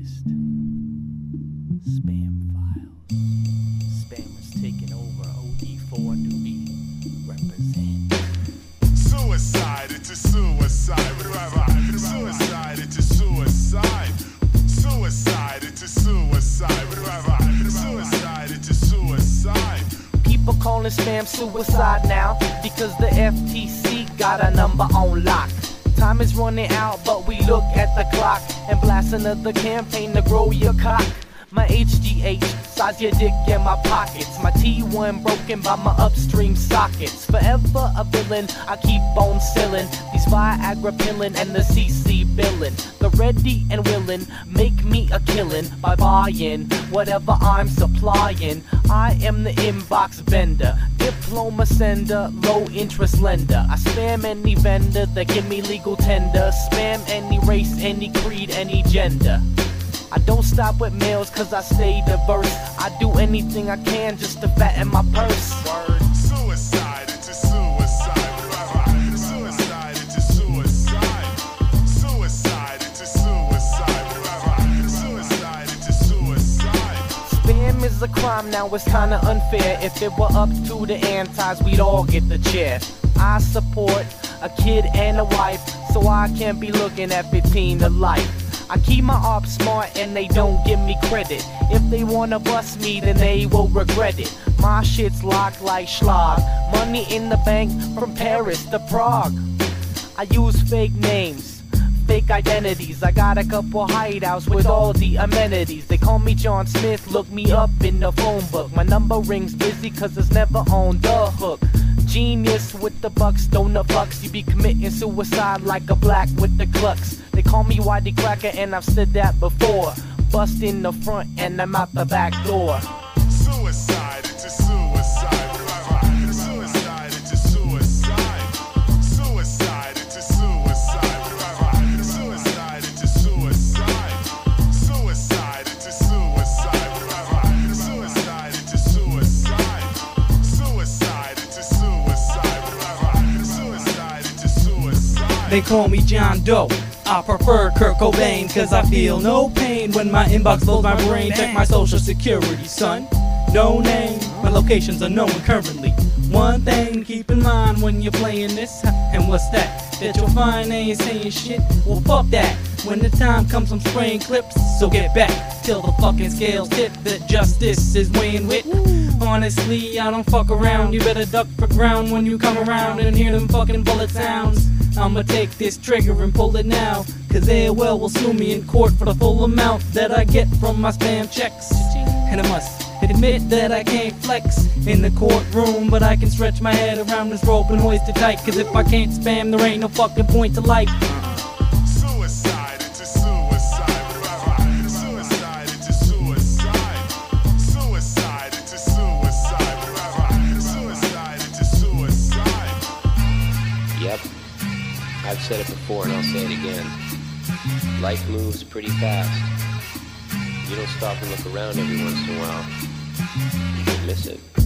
latest spam files. Spammers taking over. OD4 newbie represent. Suicide, it's a suicide. Whatever. Suicide, it's a suicide. Suicide, it's a suicide. Whatever. Suicide, it's a suicide. People calling spam suicide now because the FTC got a number on lock. Time is running out, but we look at the clock and blast another campaign to grow your cock. My HGH, size your dick in my pockets. My T1 broken by my upstream sockets. Forever a villain, I keep on selling these Viagra pillin' and the CC billin'. The ready and willing make me a killin' by buying whatever I'm supplying. I am the inbox vendor, diploma sender, low interest lender. I spam any vendor that give me legal tender. Spam any race, any creed, any gender. I don't stop with males cause I stay diverse. I do anything I can just to fatten my purse. Suicide, it's suicide. Suicide, it's a suicide. Suicide, it's suicide. Suicide, it's suicide. Spam is a crime, now it's kinda unfair. If it were up to the antis, we'd all get the chair. I support a kid and a wife, so I can't be looking at 15 to life. I keep my ops smart and they don't give me credit. If they wanna bust me, then they will regret it. My shit's locked like Schlage. Money in the bank from Paris to Prague. I use fake names, fake identities. I got a couple hideouts with all the amenities. They call me John Smith, look me up in the phone book. My number rings busy cause it's never on the hook. Genius with the bucks, don't the bucks. You be committing suicide like a black with the clucks. They call me YTcracker and I've said that before. Bust in the front and I'm out the back door. Suicide, it's a suicide. Whatever. Suicide, it's suicide. Suicide, it's suicide. Whatever. Suicide, it's suicide. Suicide, it's suicide. Whatever. Suicide, it's a suicide. Suicide, it's a suicide. Whatever. Suicide, it's a suicide. They call me John Doe. I prefer Kurt Cobain, cause I feel no pain when my inbox loads my brain. Check my social security, son. No name, my location's unknown currently. One thing keep in mind when you're playing this, and what's that? That you'll find ain't saying shit. Well, fuck that. When the time comes, I'm spraying clips, so get back till the fucking scales tip that justice is weighing with. Honestly, I don't fuck around. You better duck for ground when you come around and hear them fucking bullet sounds. I'ma take this trigger and pull it now. Cause AOL will sue me in court for the full amount that I get from my spam checks. And I must admit that I can't flex in the courtroom, but I can stretch my head around this rope and hoist it tight. Cause if I can't spam, there ain't no fucking point to life. I've said it before and I'll say it again. Life moves pretty fast. You don't stop and look around every once in a while. You miss it.